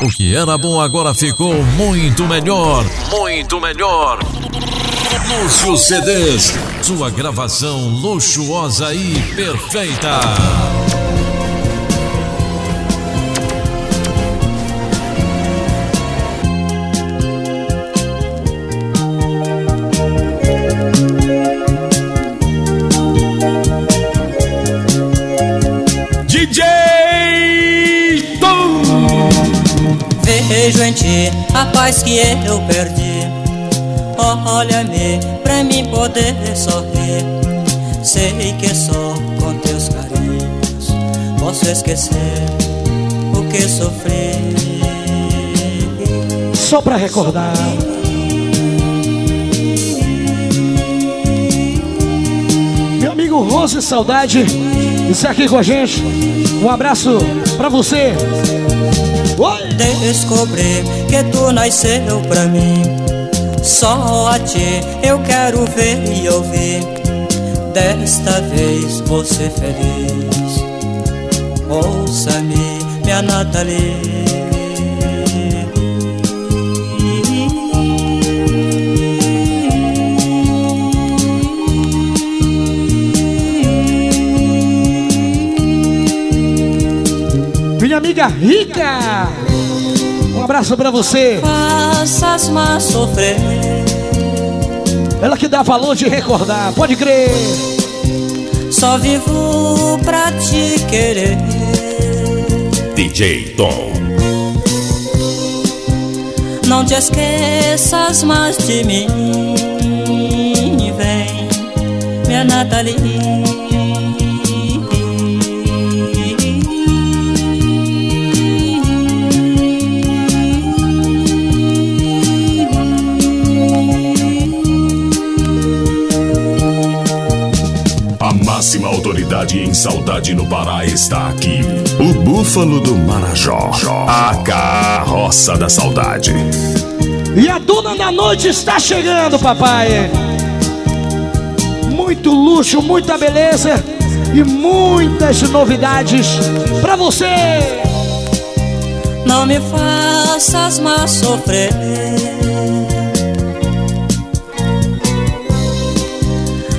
O que era bom agora ficou muito melhor. Muito melhor. Lúcio CDs. Sua gravação luxuosa e perfeita. Paz que eu perdi. Olha-me pra mim poder sorrir. Sei que só com teus carinhos posso esquecer o que sofri. Só pra recordar. Meu amigo Rose Saudade está aqui com a gente. Um abraço pra você. Oi. Descobri que tu nasceu pra mim. Só a ti eu quero ver e ouvir. Desta vez você feliz. Ouça-me, minha Nathalie. Minha amiga Rica. Um abraço pra você. Faças mais sofrer. Ela que dá valor de recordar, pode crer. Só vivo pra te querer. DJ Tom. Não te esqueças mais de mim. Vem, minha Nathalie. Máxima autoridade em saudade no Pará está aqui. O Búfalo do Marajó. A carroça da saudade. E a dona da noite está chegando, papai. Muito luxo, muita beleza e muitas novidades para você. Não me faças mais sofrer.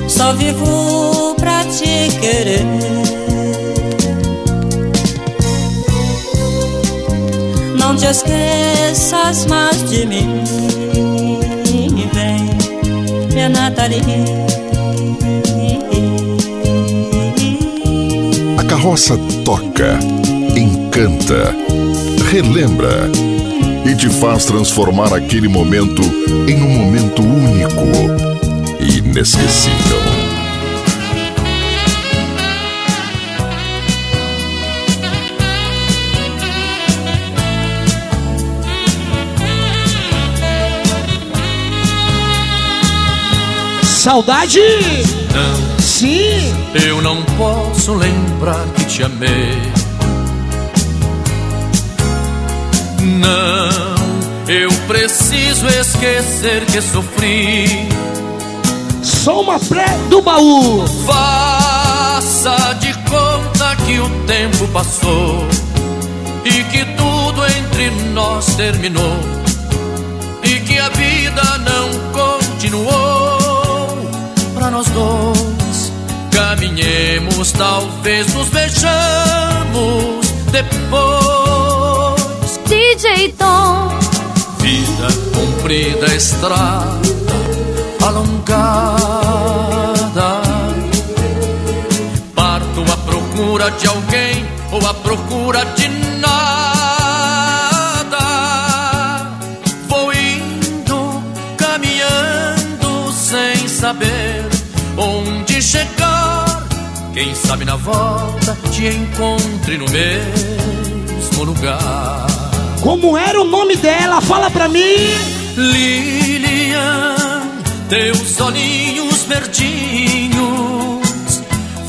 Só vivo querer. Não te esqueças mais de mim. Vem, minha Nathalie. A carroça toca, encanta, relembra e te faz transformar aquele momento em um momento único e inesquecível. Saudade? Não, Sim. eu não posso lembrar que te amei. Não, eu preciso esquecer que sofri. Só uma pré do baú. Faça de conta que o tempo passou e que tudo entre nós terminou e que a vida não continuou nós dois. Caminhemos, talvez nos vejamos depois. DJ Tom. Vida comprida, estrada alongada. Parto à procura de alguém ou à procura de chegar. Quem sabe na volta te encontre no mesmo lugar. Como era o nome dela? Fala pra mim. Lilian, teus olhinhos verdinhos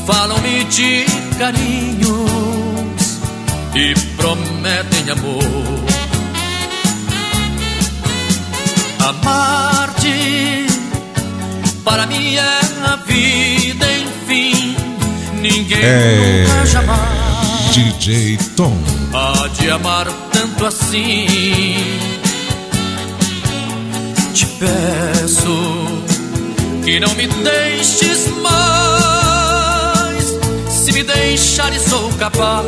falam-me de carinhos e prometem amor. Amar-te para mim é a vida. Ninguém É. nunca jamais DJ Tom. há de amar tanto assim. Te peço que não me deixes mais. Se me deixares, sou capaz.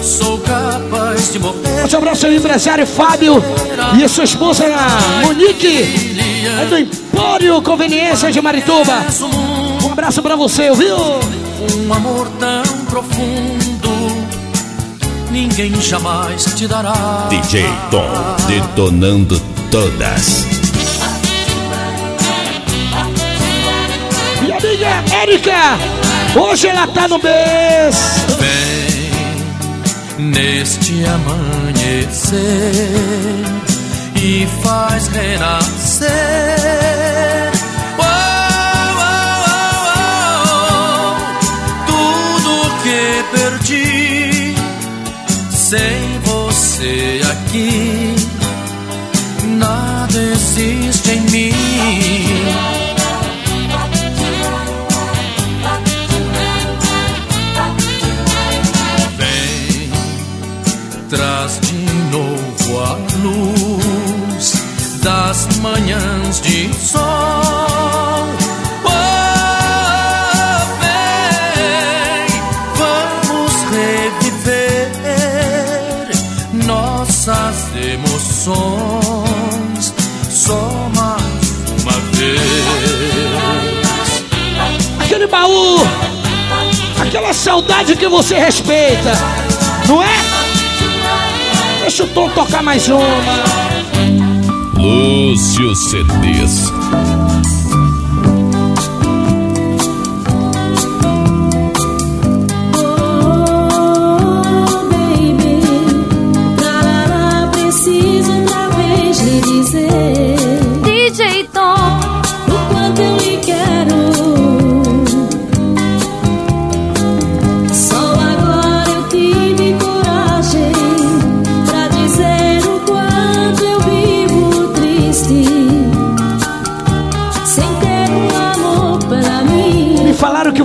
Sou capaz de morrer. Um abraço ao empresário Fábio e a sua esposa Monique. É do Empório Conveniência de Marituba. Um abraço pra você, viu? Um amor tão profundo, ninguém jamais te dará. DJ Tom, detonando todas. Minha amiga Érica, hoje ela tá no mês. Vem neste amanhecer e faz renascer. Sem você aqui, nada existe em mim. Vem, traz de novo a luz das manhãs de sol. Emoções só mais uma vez. Aquele baú, aquela saudade que você respeita, não é? Deixa o Tom tocar mais uma. Lúcio CDs.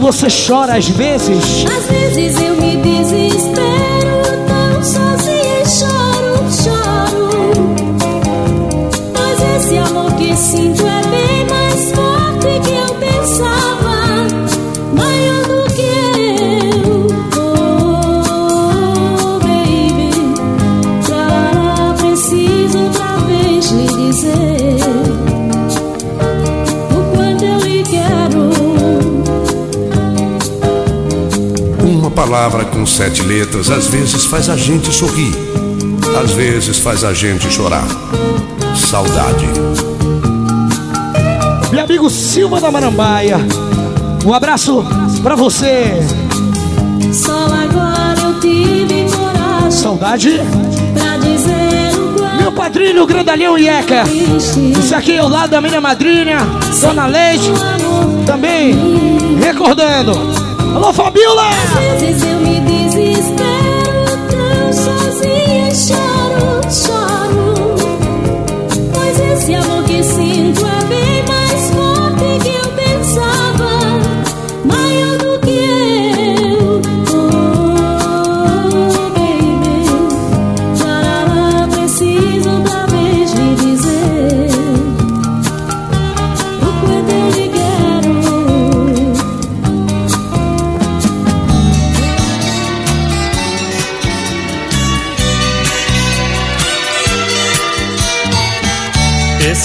Você chora às vezes. Às vezes eu me desespero palavra com sete letras às vezes faz a gente sorrir, às vezes faz a gente chorar. Saudade. Meu amigo Silva da Marambaia. Um abraço pra você. Só agora eu tive coragem Saudade. pra dizer Meu padrinho, Grandalhão Ieca. Isso aqui é o lado da minha madrinha, Dona Leite. Também recordando. Alô, Fabiola! Às vezes eu me desespero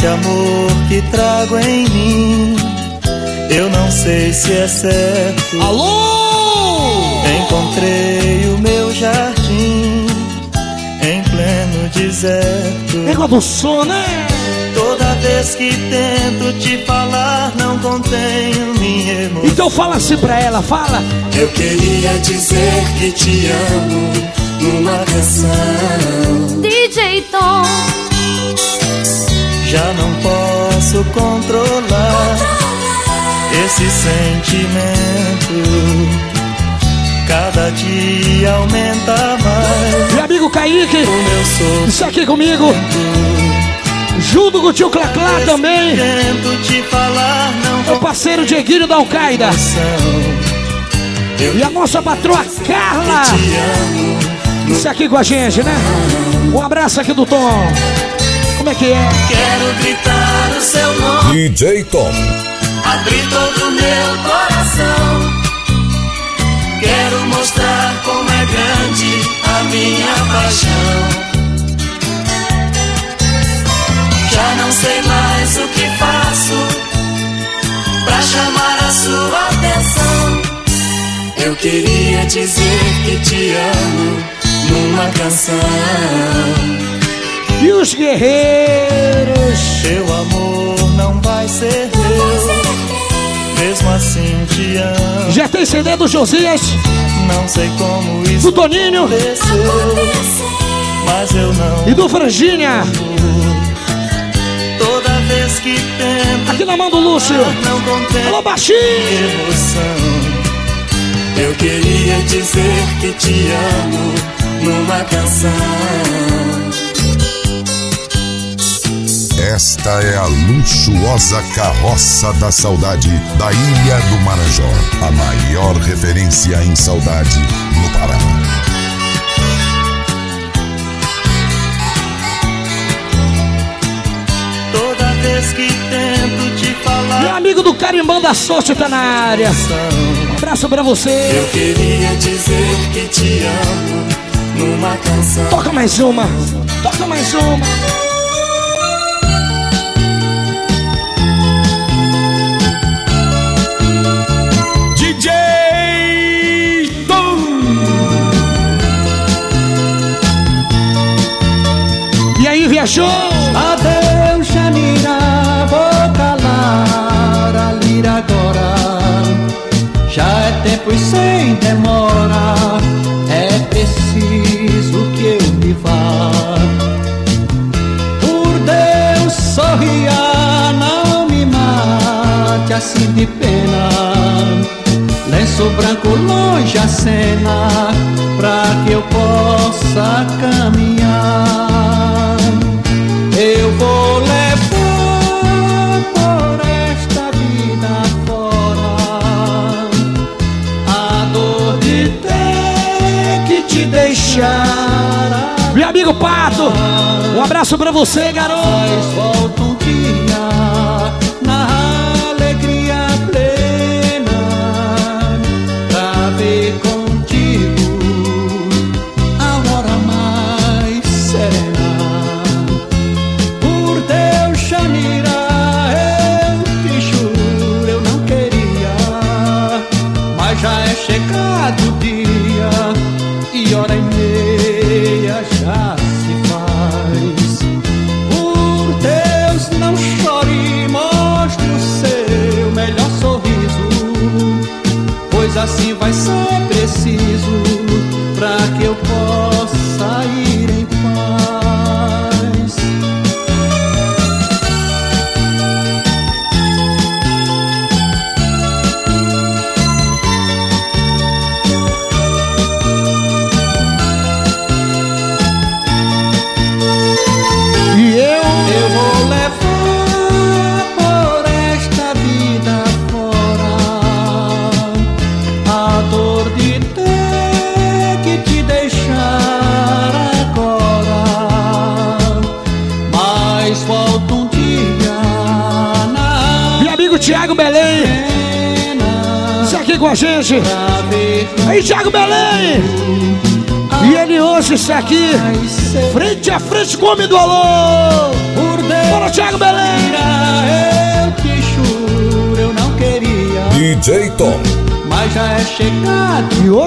Esse amor que trago em mim, eu não sei se é certo. Alô! Encontrei o meu jardim em pleno deserto. Negócio do som, né? Toda vez que tento te falar, não contenho minha emoção. Então fala assim pra ela, fala. Eu queria dizer que te amo numa canção. DJ Tom, Já não posso controlar esse sentimento. Cada dia aumenta mais Meu amigo Kaique, o isso aqui comigo. Junto com o tio Claclá também. Falar, não Meu parceiro Dieguinho da. Eu E a nossa patroa Carla. Isso aqui com a gente, né? Um abraço aqui do Tom. Como é que é? Quero gritar o seu nome, DJ Tom. abrir todo o meu coração. Quero mostrar como é grande a minha paixão. Já não sei mais o que faço pra chamar a sua atenção. Eu queria dizer que te amo numa canção. E os guerreiros? Teu amor não vai ser meu, mesmo assim te amo. Já tem CD do Josias, Não sei como do isso Toninho aconteceu, mas eu não. e do Franginha. Toda vez que tento, Aqui na mão do Lúcio. não contém Alô, baixinho. emoção. Eu queria dizer que te amo numa canção. Esta é a luxuosa carroça da saudade da Ilha do Marajó, a maior referência em saudade no Pará. Toda vez que tento te falar. Meu amigo do Carimbão da Sorte tá na área. Um abraço pra você. Eu queria dizer que te amo numa canção. Toca mais uma. Toca mais uma. Aí, viajou? Adeus, Janira, vou calar a lira agora. Já é tempo e sem demora, é preciso que eu me vá. Por Deus, sorria, não me mate assim de pena. Lenço branco longe a cena, pra que eu possa caminhar. Pato. Um abraço pra você, garoto.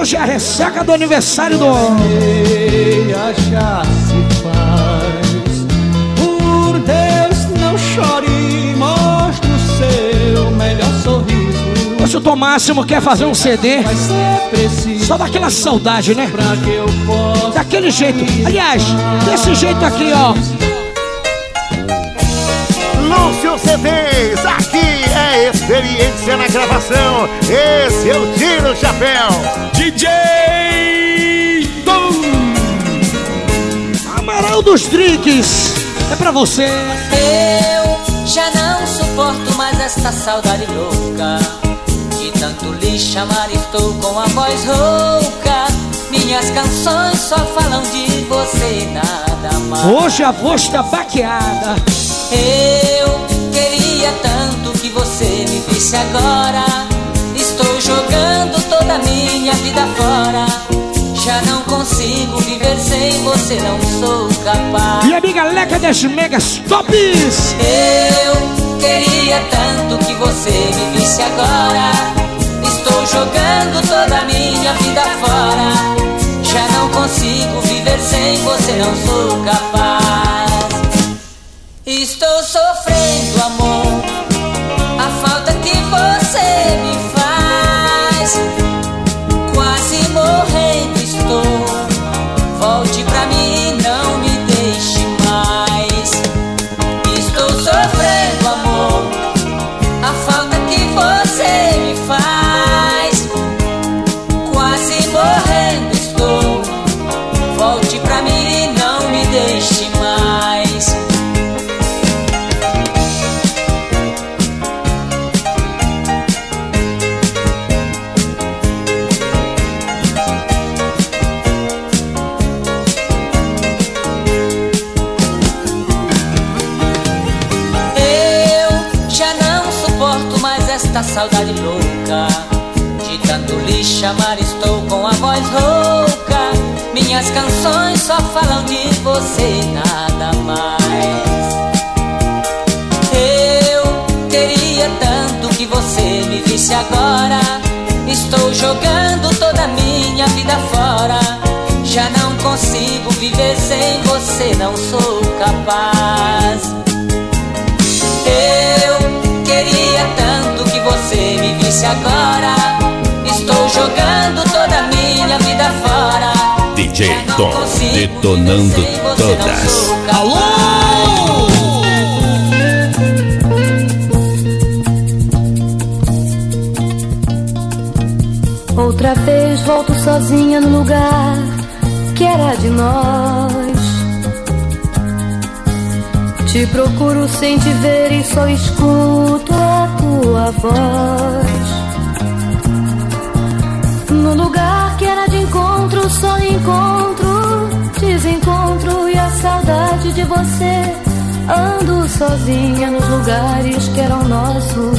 Hoje é a ressaca do aniversário do homem. se faz. Por Deus, não chore, mostre o seu melhor sorriso. Hoje o Tom Máximo quer fazer um CD. Só daquela saudade, né? Daquele jeito. Aliás, desse jeito aqui, ó. Lúcio CDs, experiência na gravação. Esse eu tiro o chapéu. DJ Tom. Amaral dos Drinks. É pra você. Eu já não suporto mais esta saudade louca De tanto lhe chamar estou com a voz rouca Minhas canções só falam de você, nada mais. Hoje a voz está baqueada. Eu você me visse agora. Estou jogando toda a minha vida fora. Já não consigo viver sem você, não sou capaz. E amiga Leca das Megas Tops. Eu queria tanto que você me visse agora. Estou jogando toda a minha vida fora. Já não consigo viver sem você, não sou capaz. Estou sofrendo, amor, você me detonando todas. Alô! Outra vez volto sozinha no lugar que era de nós. Te procuro sem te ver e só escuto a tua voz. No lugar que era de encontro, só encontro, de você. Ando sozinha nos lugares que eram nossos,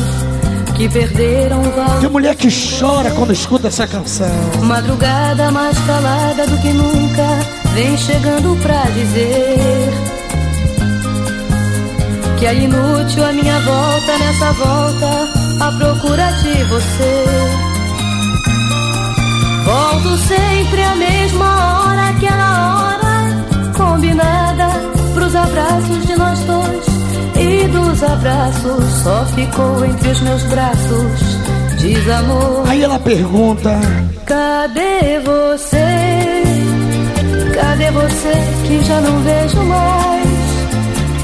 que perderam o valor. Tem mulher que chora quando escuta essa canção. Madrugada mais calada do que nunca vem chegando pra dizer que é inútil a minha volta nessa volta à procura de você. Volto sempre à mesma hora, aquela hora combinada pros abraços de nós dois. E dos abraços só ficou entre os meus braços desamor. Aí ela pergunta: Cadê você? Cadê você que já não vejo mais?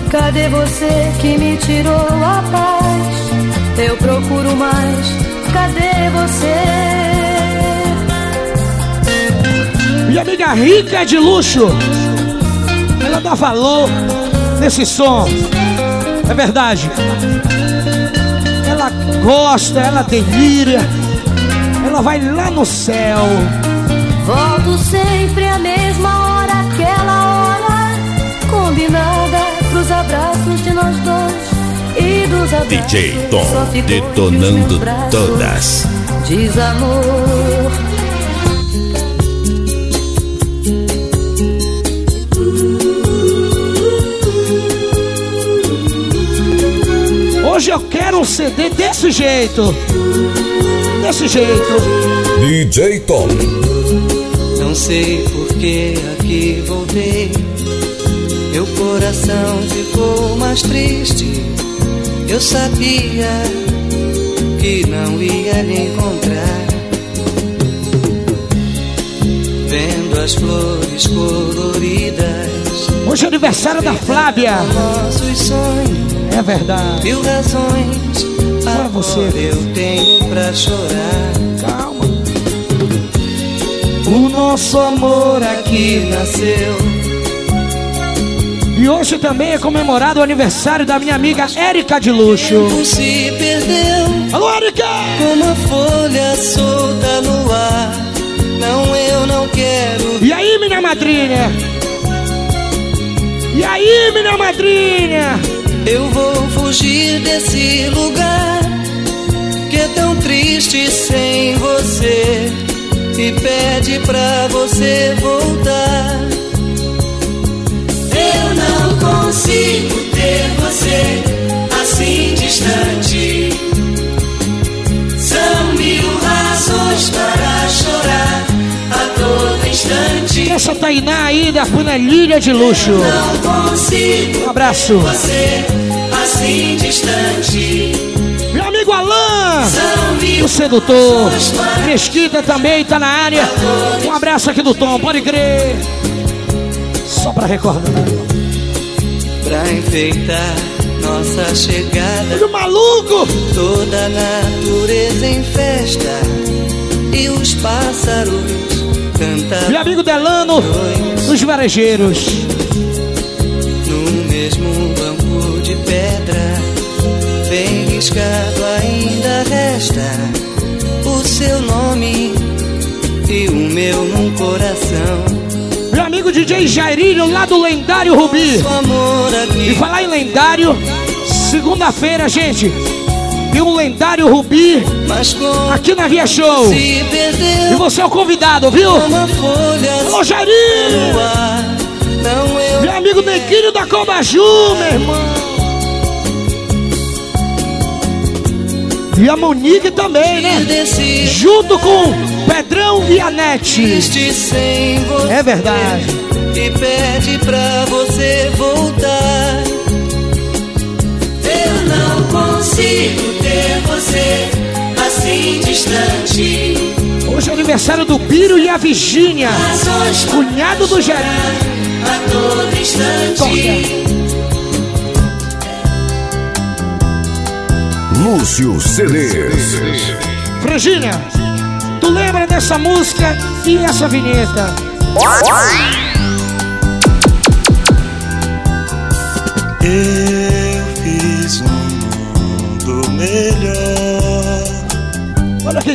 Cadê você que me tirou a paz? Eu procuro mais. Cadê você? Minha amiga rica de luxo. Ela dá valor nesse som. É verdade. Ela gosta, ela delira. Ela vai lá no céu. Volto sempre à mesma hora, aquela hora combinada pros abraços de nós dois. E dos abraços DJ Tom, detonando meus braços todas. Hoje eu quero um CD desse jeito. Desse jeito. DJ Tom. Não sei por que aqui voltei. Meu coração ficou mais triste. Eu sabia que não ia lhe encontrar. Vendo as flores coloridas. Hoje é aniversário da Flávia. É verdade. mil razões. Agora você. Eu tenho pra chorar. Calma. O nosso amor aqui nasceu. E hoje também é comemorado o aniversário da minha amiga Érica de Luxo. se perdeu Alô, Érica! como a folha solta no ar. Não, eu não quero. E aí, minha madrinha? E aí, minha madrinha? Eu vou fugir desse lugar que é tão triste sem você e pede pra você voltar. Instante. Essa Tainá aí da panelilha de luxo. Um abraço. você assim distante. Meu amigo Alain, o sedutor. Mesquita também tá na área. Um abraço aqui do Tom, pode crer. Só pra recordar. Pra enfeitar nossa chegada. Olha o maluco! Toda a natureza em festa e os pássaros Meu amigo Delano, dos varejeiros. No mesmo banco de pedra, bem riscado ainda resta o seu nome e o meu num coração. Meu amigo DJ Jairinho, lá do lendário Rubi. E falar em lendário, segunda-feira, gente, tem um lendário Rubi aqui na Via Show. E você é o convidado, viu? Alô, Jairinho! Meu amigo Neguinho da Cobaju, meu irmão. E a Monique também, né? Junto com Pedrão e a Nete. É verdade. E pede pra você voltar. Eu não consigo você assim distante. Hoje é aniversário do Biro e a Virgínia, cunhado do Gerard. A todo instante. Lúcio CDs. Virgínia, tu lembra dessa música e essa vinheta?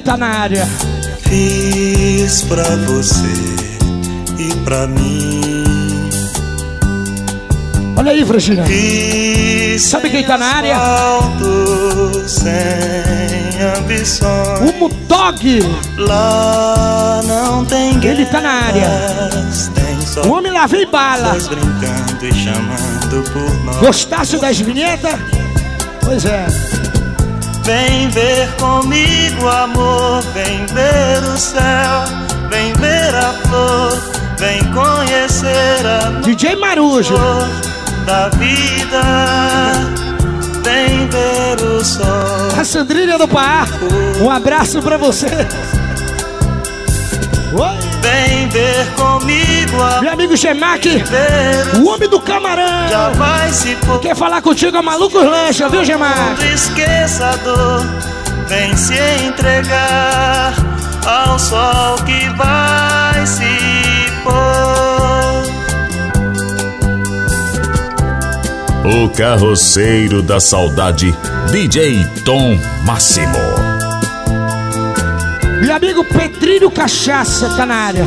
Tá na área. Fiz pra você e pra mim. Olha aí. Fiz Sabe quem tá na área? ambições. O Mudog. Lá não tem Ele tá na área. O homem lá vem bala. pessoas brincando e chamando por nós. Gostasse das vinhetas? Pois é. Vem ver comigo, amor, vem ver o céu, vem ver a flor, vem conhecer a DJ Marujo da vida, vem ver o sol. A Sandrinha do Pará. Um abraço pra você. Oi. Vem ver comigo, Meu amigo Gemac, o homem do camarão. já vai se pôr. Quer falar contigo, é Malucos Lancha, viu, Gemac? Esqueça a dor, vem se entregar ao sol que vai se pôr. O carroceiro da saudade, DJ Tom Máximo. Meu amigo Pedrinho Cachaça tá na área.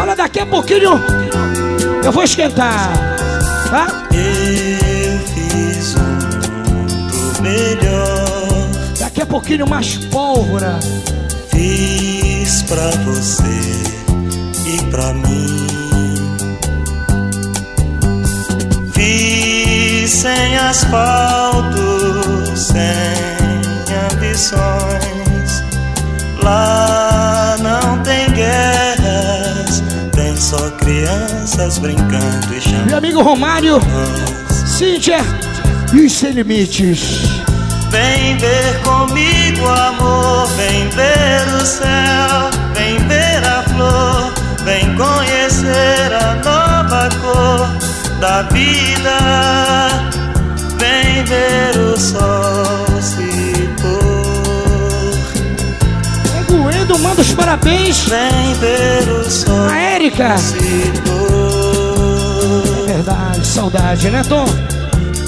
Olha, daqui a pouquinho eu vou esquentar. Tá? Eu fiz um mundo melhor, Daqui a pouquinho mais pólvora. fiz pra você e pra mim. Fiz sem asfalto, sem ambições. Lá não tem guerras, tem só crianças brincando e chamando. Meu amigo Romário, Cíntia e os Sem Limites. Vem ver comigo, amor, vem ver o céu, vem ver a flor, vem conhecer a nova cor da vida, vem ver o sol Neguendo, manda os parabéns. Vem ver o sol A Érica. É verdade, saudade, né, Tom?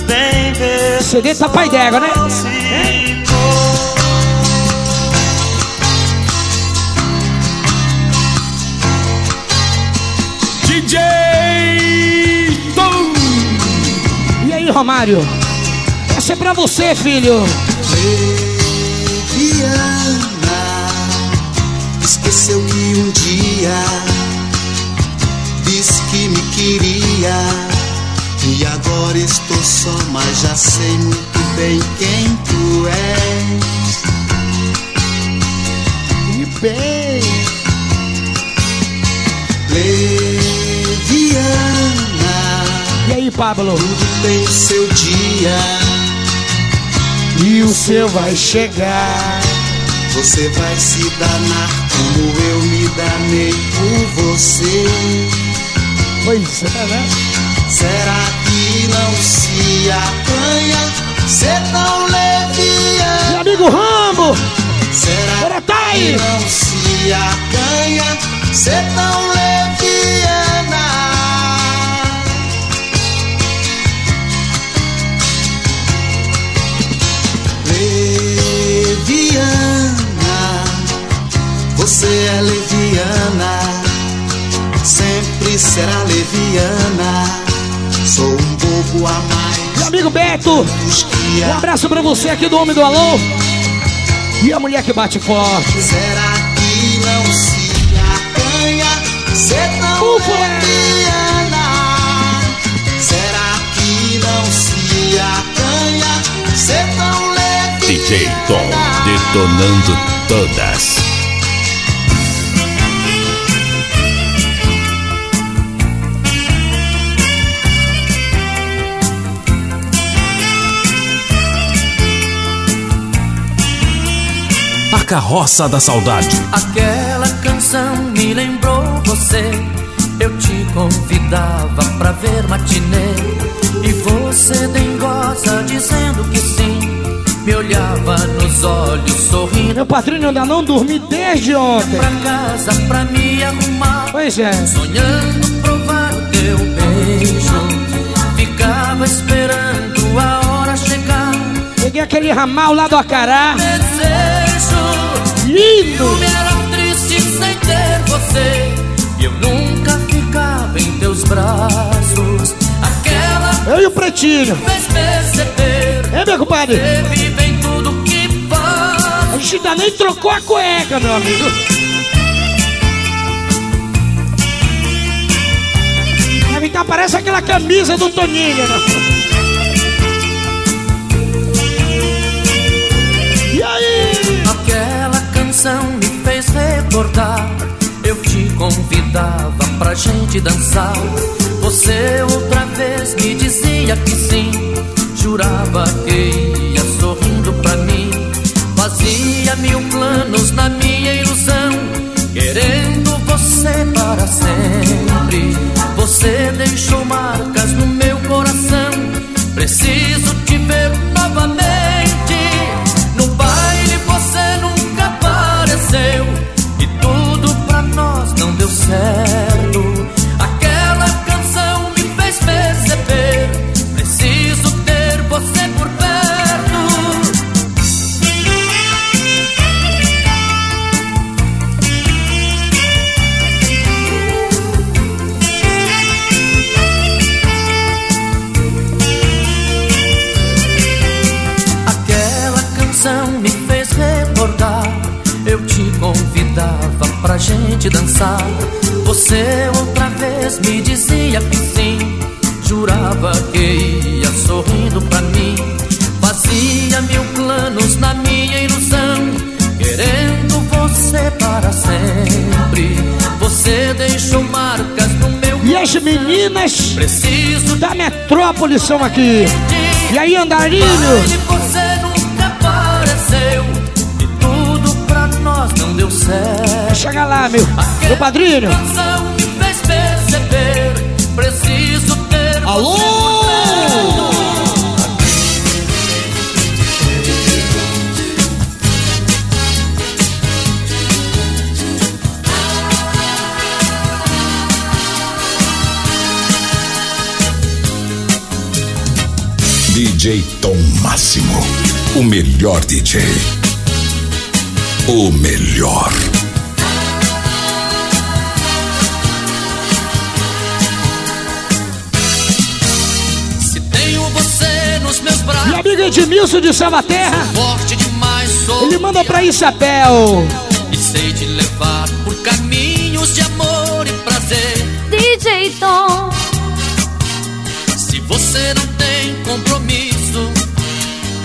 Ver CD tá pai d'égua, né? o. DJ Tom. E aí, Romário? Essa é pra você, filho. Esqueceu que um dia disse que me queria. E agora estou só, mas já sei muito bem quem tu és. E bem. Leviana. E aí, Pablo? Tudo tem o seu dia. E o seu vai chegar. Você vai se danar como eu me danei por você. Pois é, né? Será que não se apanha ser tão leviana? Meu amigo Rambo! Será Bora, tá aí. que não se acanha ser tão leviana? Você é leviana, sempre será leviana. Sou um bobo a mais. Meu amigo Beto! Um abraço pra você aqui do Homem do Alô. E a mulher que bate forte. Será que não se acanha ser tão leviana? Será que não se acanha ser tão leviana? DJ Tom detonando todas. Carroça da saudade. Aquela canção me lembrou você. Eu te convidava pra ver matinê. E você dengosa dizendo que sim. Me olhava nos olhos sorrindo. Meu padrinho ainda não dormi desde ontem. Pra casa pra me arrumar. Pois é. Sonhando provar o teu beijo. Ficava esperando a hora chegar. Peguei aquele ramal lá do Acará. Lindo. Eu me era triste sem ter você. E eu nunca ficava em teus braços. Aquela Eu e o Pretinho. fez perceber. É, meu compadre? Vive em tudo que faz. A gente ainda nem trocou a cueca, meu amigo. Estar, parece aquela camisa do Toninho, né? Canção me fez recordar. Eu te convidava pra gente dançar. Você outra vez me dizia que sim. Jurava que ia sorrindo pra mim. Fazia mil planos na minha ilusão. Querendo você para sempre. Você deixou marcas no meu coração. Preciso te ver novamente. Não meninas Preciso da metrópole são aqui. E aí, Andarilho? Você nunca apareceu E tudo pra nós não deu certo Chega lá, meu, meu padrinho. canção me fez perceber Preciso ter Alô? Tom Máximo. O melhor DJ. O melhor. Se tenho você nos meus braços. Meu amigo Edmilson de Salvaterra. Forte demais, sou Ele manda pra Isabel. E sei te levar por caminhos de amor. Compromisso,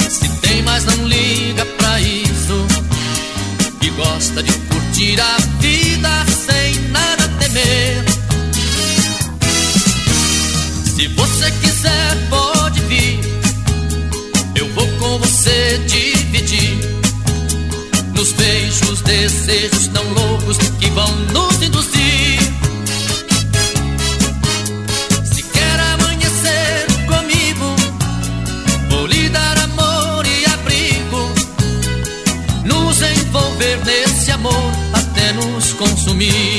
se tem, mas não liga pra isso. E gosta de curtir a vida sem nada temer. Se você quiser, pode vir. Eu vou com você dividir. Nos beijos, desejos tão loucos que vão nos induzir. Envolver nesse amor até nos consumir.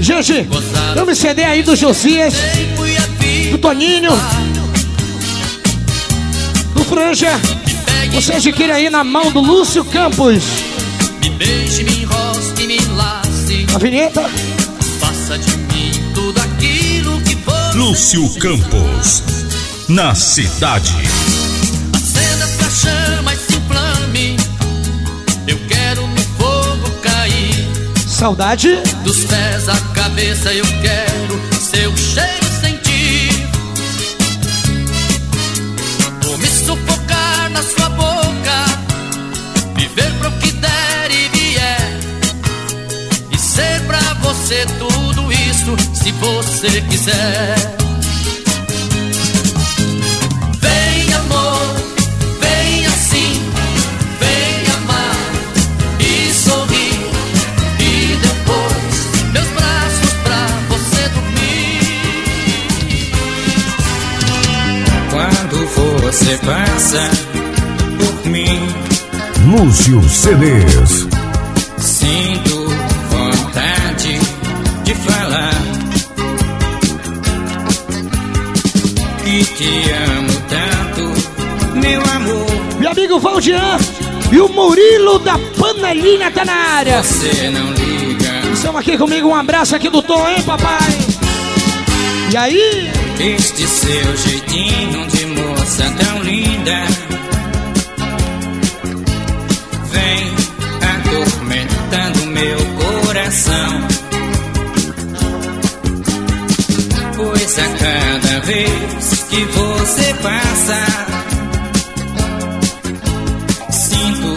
Gente, eu me aí do Josias, do Toninho, do Franja. Você adquire aí na mão do Lúcio Campos. Me beije, me enrosque, me. A vinheta. Faça de mim tudo aquilo que for. Lúcio Campos. Na cidade. Saudade. Dos pés à cabeça eu quero seu cheiro sentir. Vou me sufocar na sua boca. Viver pro que der e vier. E ser pra você tudo isso, se você quiser. Você passa por mim, Lúcio CDs. sinto vontade de falar que te amo tanto, meu amor. Meu amigo Valdian e o Murilo da Panelinha tá na área. Você não liga. Estão aqui comigo, um abraço aqui do Tom, hein, papai? E aí? Este seu jeitinho de moça tão linda. Vem atormentando meu coração. Pois a cada vez que você passa Sinto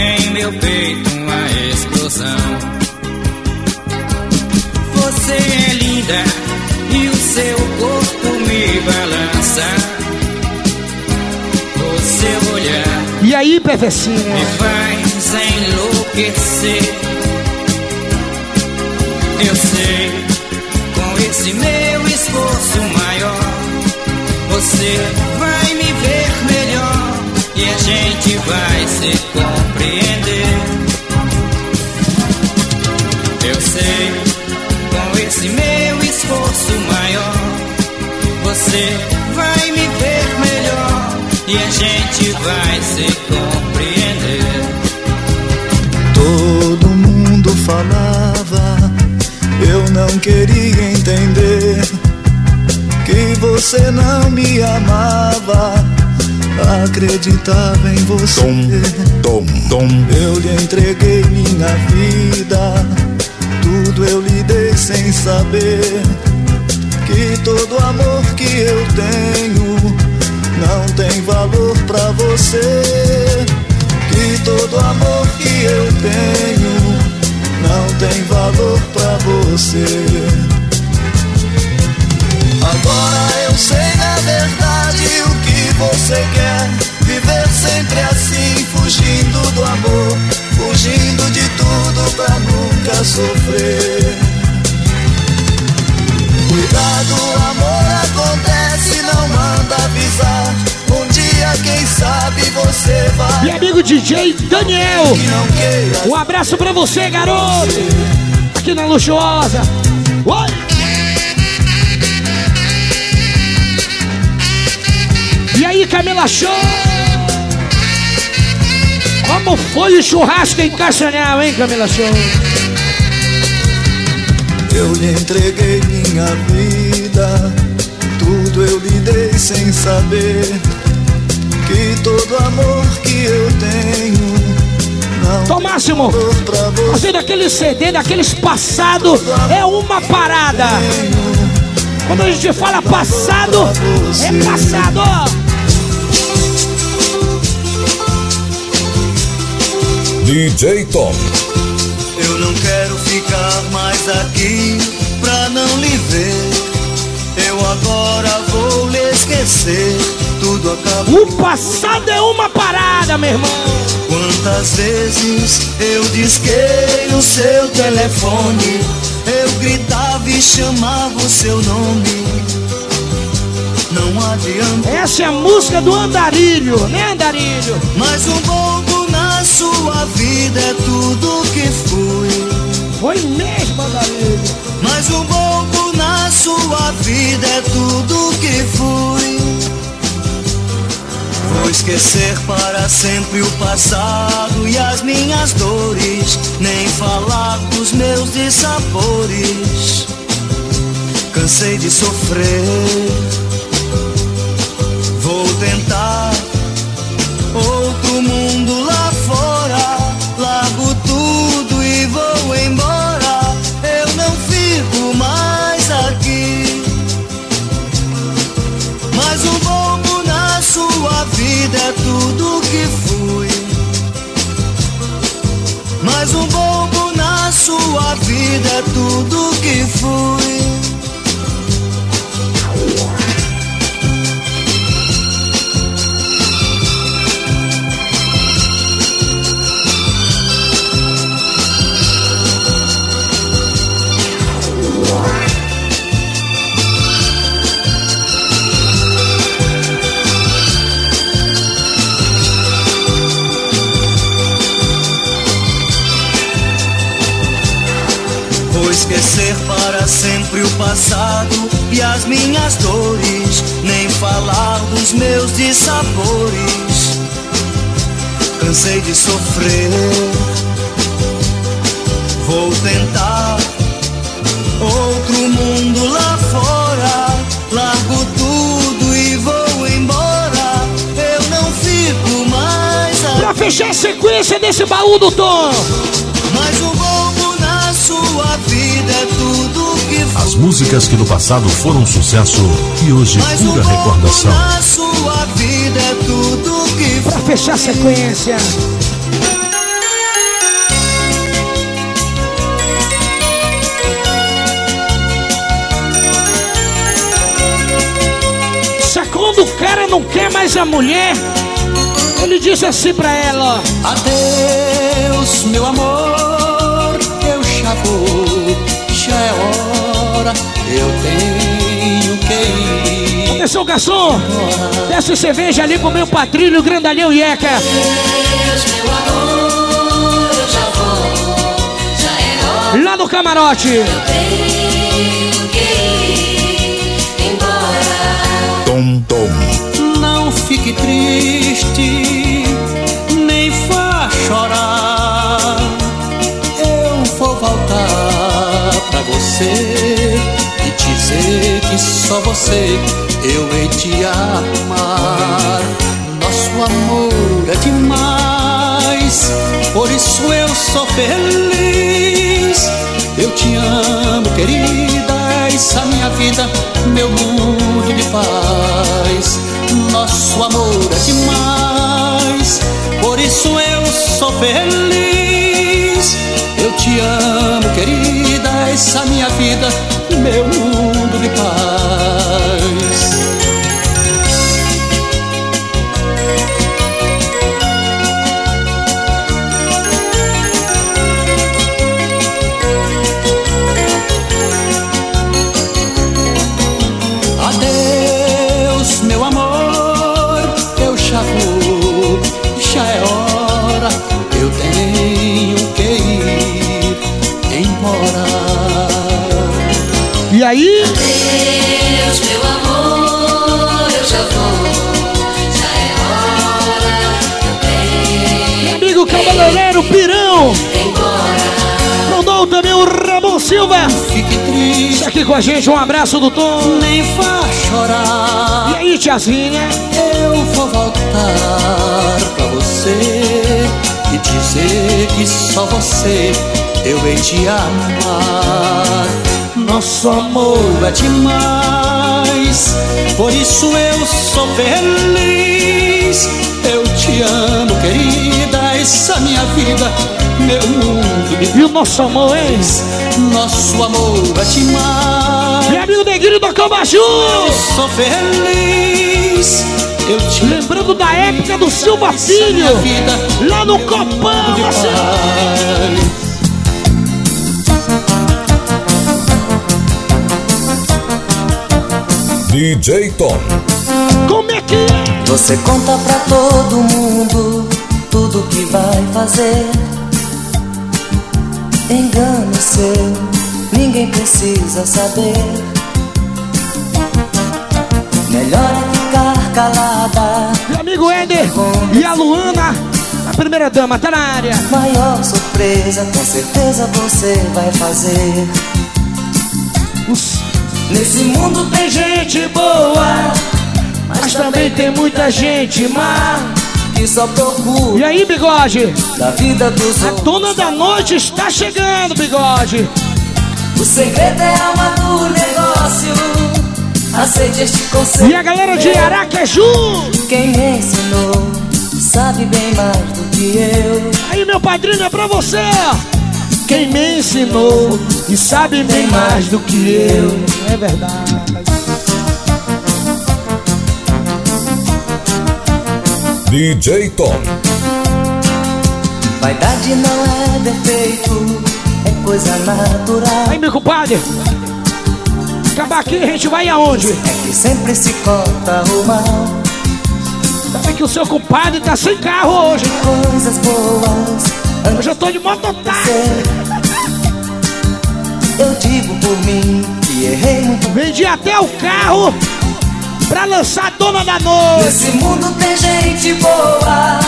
em meu peito uma explosão. Você é linda seu corpo me balança. O seu olhar E aí, Pevecinha? me faz enlouquecer. Eu sei, com esse meu esforço maior, você vai me ver melhor e a gente vai se compreender. Você vai me ver melhor e a gente vai se compreender. Todo mundo falava, eu não queria entender que você não me amava. Acreditava em você. Tom, tom. Eu lhe entreguei minha vida, tudo eu lhe dei sem saber que todo amor que eu tenho não tem valor pra você. Que todo amor que eu tenho não tem valor pra você. Agora eu sei na verdade o que você quer. Viver sempre assim, fugindo do amor, fugindo de tudo pra nunca sofrer. Cuidado, amor acontece, não manda avisar. Um dia, quem sabe, você vai. E amigo DJ Daniel, um abraço pra você, garoto. Aqui na Luxuosa. Oi! E aí, Camila Show? Como foi o churrasco em Castanhal, hein, Camila Show? Eu lhe entreguei minha vida, tudo eu lhe dei sem saber que todo amor que eu tenho Tom Máximo, fazendo aquele CD daqueles passado é uma parada. Quando a gente fala passado, é passado. DJ Tom. Ficar mais aqui pra não lhe ver. Eu agora vou lhe esquecer. Tudo acabou. O passado é uma parada, meu irmão. Quantas vezes eu disquei o seu telefone? Eu gritava e chamava o seu nome. Não adianta. Essa é a música do Andarilho, né, Andarilho? Mas um bombo na sua vida é tudo que fui. Foi mesmo, Andarilho. Mas um bombo na sua vida é tudo que fui. Vou esquecer para sempre o passado e as minhas dores, nem falar dos meus dissabores. Cansei de sofrer. É tudo que fui. Mas um bombo na sua vida é tudo que fui. Esquecer para sempre o passado e as minhas dores, nem falar dos meus dissabores. Cansei de sofrer. Vou tentar outro mundo lá fora. Largo tudo e vou embora. Eu não fico mais aqui. Pra fechar a sequência desse baú do Tom. Mas o bombo na sua vida As músicas que no passado foram um sucesso e hoje pura recordação. na sua vida é tudo que Pra fechar a sequência. Quando o cara não quer mais a mulher? Ele diz assim pra ela. Adeus, meu amor, eu já vou, já é hora, eu tenho que ir. Atenção, garçom! Desce cerveja ali pro meu patrilho, grandalhão e eca. Lá no camarote. Tom Tom. Não fique triste, você e dizer que só você eu hei de amar. Nosso amor é demais, por isso eu sou feliz. Eu te amo, querida. és a minha vida, meu mundo de paz. Nosso amor é demais, por isso eu sou feliz. Querida, és a minha vida, meu mundo cabeleireiro Pirão. Mandou também o Ramon Silva. Fique triste. Tá aqui com a gente, um abraço do Tom. Nem vá chorar. E aí, tiazinha? Eu vou voltar pra você e dizer que só você eu hei de amar. Nosso amor é demais, por isso eu sou feliz. Eu te amo, querida, essa minha vida, meu mundo de E o nosso amor, hein? Nosso amor é demais. E amigo Neguinho do Cambaju. Eu sou feliz. Eu te Lembrando da época do Silva Filho. Lá no Copão, você. DJ Tom. Como é que é? Você conta pra todo mundo tudo que vai fazer. Engano seu, ninguém precisa saber. Melhor é ficar calada. Meu amigo Éder e a Luana, a primeira dama, tá na área. Maior surpresa, com certeza você vai fazer. Nesse mundo tem gente boa, Mas também tem muita gente má. Que só procura E aí, bigode? da vida dos A dona da noite está chegando, bigode. O segredo é a alma do negócio. Aceite este conselho. E a galera de. Aracaju. Quem me ensinou sabe bem mais do que eu. Aí, meu padrinho, é pra você. Quem me ensinou e sabe bem mais do que eu. É verdade. DJ Tom. Vaidade não é defeito, é coisa natural. Aí, meu compadre. Acabar aqui, a gente vai aonde? É que sempre se conta o mal. Sabe que o seu compadre tá sem carro hoje. Coisas boas. Hoje eu tô de mototáxi. Eu digo por mim que errei muito. Vendi até o carro pra lançar a dona da noite. Nesse mundo tem gente boa,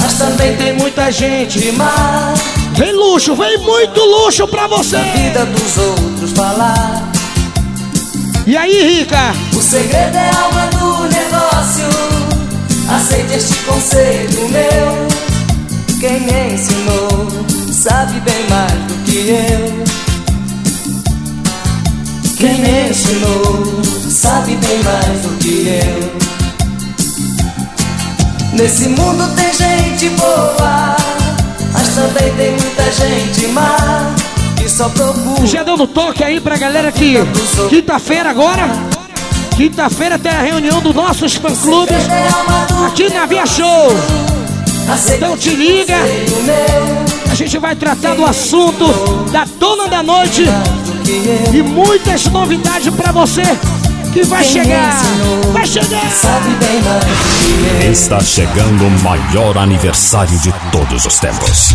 mas também tem muita gente má. Vem luxo, vem muito luxo pra você. A vida dos outros falar. E aí, Rica? O segredo é a alma do negócio. Aceite este conselho meu. Quem me ensinou sabe bem mais do que eu. Quem me ensinou sabe bem mais do que eu. Nesse mundo tem gente boa, mas também tem muita gente má que só procura. Já dando toque aí pra galera que quinta-feira agora. Quinta-feira tem a reunião dos nossos fã-clubes aqui na Via Show. Então te liga. A gente vai tratar do assunto da dona da noite e muitas novidades pra você que vai chegar. Vai chegar. Sabe bem mais do que eu. Está chegando o maior aniversário de todos os tempos.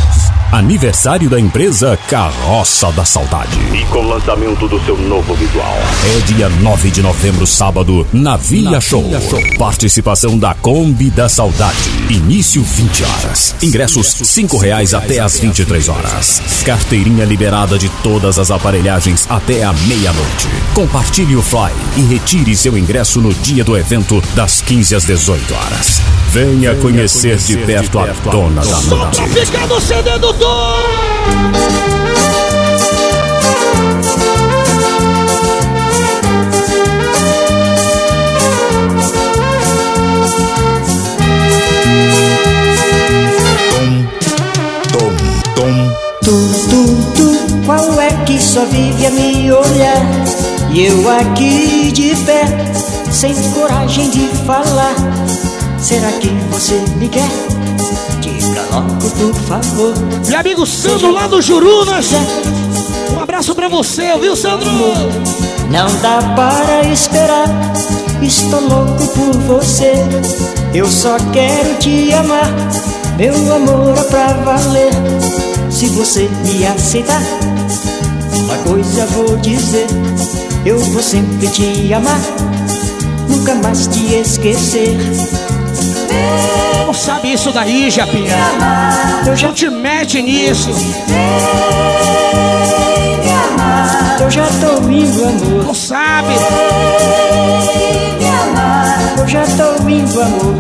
Aniversário da empresa Carroça da Saudade. E com o lançamento do seu novo visual. É dia 9 de novembro, sábado, na Via, Show. Participação da Kombi da Saudade. Início 20 horas. Ingressos 5 reais até às 23 horas. Carteirinha liberada de todas as aparelhagens até a meia-noite. Compartilhe o fly e retire seu ingresso no dia do evento das 15 às 18 horas. Venha conhecer de perto a dona da Só noite. pra ficar no CD do. É só vive a me olhar E eu aqui de pé, sem coragem de falar Será que você me quer? Logo, por favor amigo Sandro lá do Jurunas. Um abraço pra você, viu Sandro? Não dá para esperar. Estou louco por você. Eu só quero te amar. Meu amor é pra valer. Se você me aceitar Uma coisa vou dizer. Eu vou sempre te amar. Nunca mais te esquecer Não sabe isso daí, Japinha? Eu já te mete nisso Eu já tô indo, amor Não sabe Eu já tô indo, amor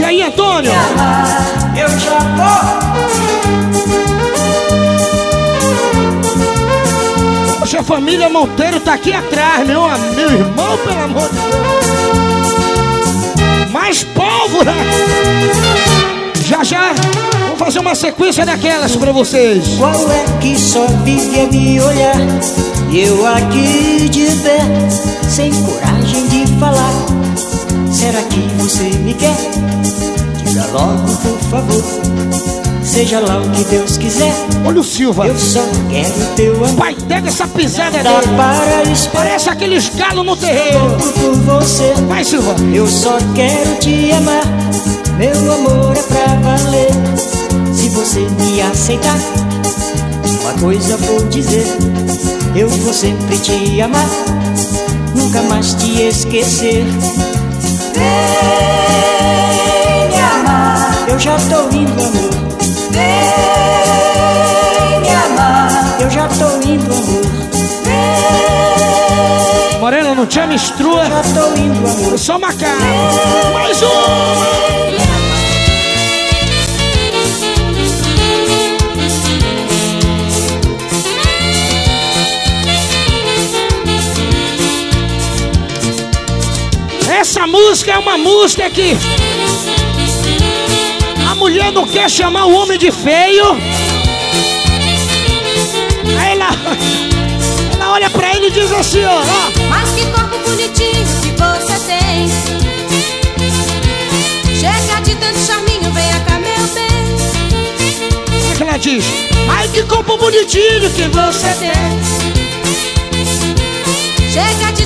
E aí, Antônio? Eu já tô Poxa, a família Monteiro tá aqui atrás, meu, meu irmão, pelo amor de Deus. Mais pólvora! Já já, vou fazer uma sequência daquelas pra vocês. Qual é que só vive me olhar? Eu aqui de pé, sem coragem de falar. Será que você me quer? Diga logo, por favor. Seja lá o que Deus quiser. Olha o Silva. Eu só quero teu amor. Pai, pega essa pisada Dá dele. para esperar. Parece aqueles galos no terreiro. Por você. Vai, Silva. Eu só quero te amar. Meu amor é pra valer. Se você me aceitar, uma coisa vou dizer. Eu vou sempre te amar. Nunca mais te esquecer. Vem me amar. Eu já tô indo, amor. Vem me amar. Eu já tô indo, amor. Morena, não te mistrua. Já tô indo, amor. Só macaco. Mais uma. Essa música é uma música que mulher não quer chamar o homem de feio. Aí ela, ela olha pra ele e diz assim, ó, ó. Mas que corpo bonitinho que você tem Chega de tanto charminho, venha cá meu bem O que que ela diz? Ai, que corpo bonitinho que você tem. Chega de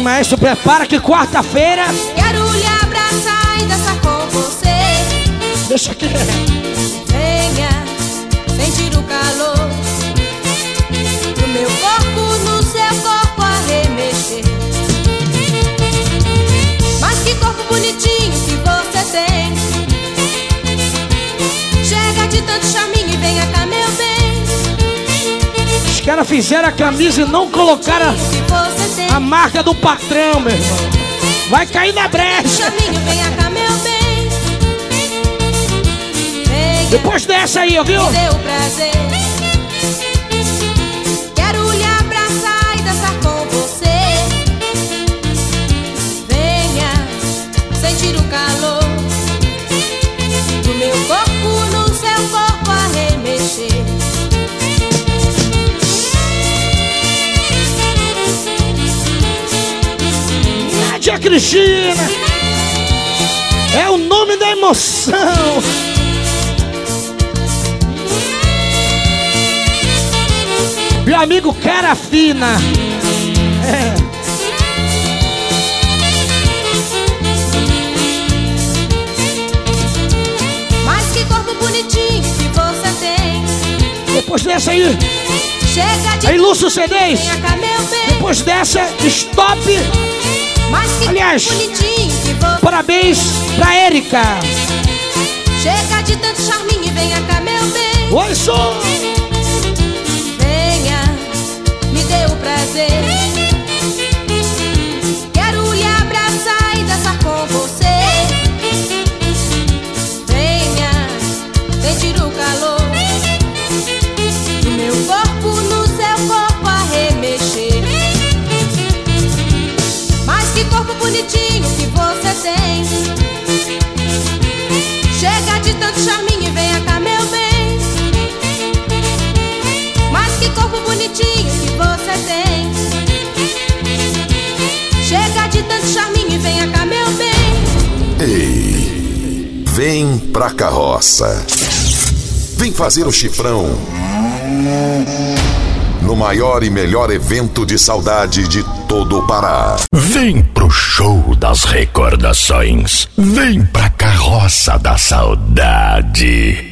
Vem, maestro, prepara que quarta-feira. Quero lhe abraçar e dançar com você Deixa aqui. Venha, sentir o calor Do meu corpo no seu corpo a remexer Mas que corpo bonitinho que você tem Chega de tanto charminho Os caras fizeram a camisa e não colocaram a marca do patrão, meu irmão. Vai cair na brecha. Depois dessa aí, dê o prazer Cristina. É o nome da emoção. Meu amigo cara fina. É. Mas que corpo bonitinho que você tem Depois dessa aí, Chega de aí Lúcio bem Depois dessa, stop. Aliás, Parabéns pra Érica. Chega de tanto charminho e venha cá meu bem Oi, som. Tem. Chega de tanto charminho e venha cá, meu bem. Ei, vem pra carroça. Vem fazer o chifrão. No maior e melhor evento de saudade de todo o Pará. Vem pro show das recordações. Vem pra carroça da saudade.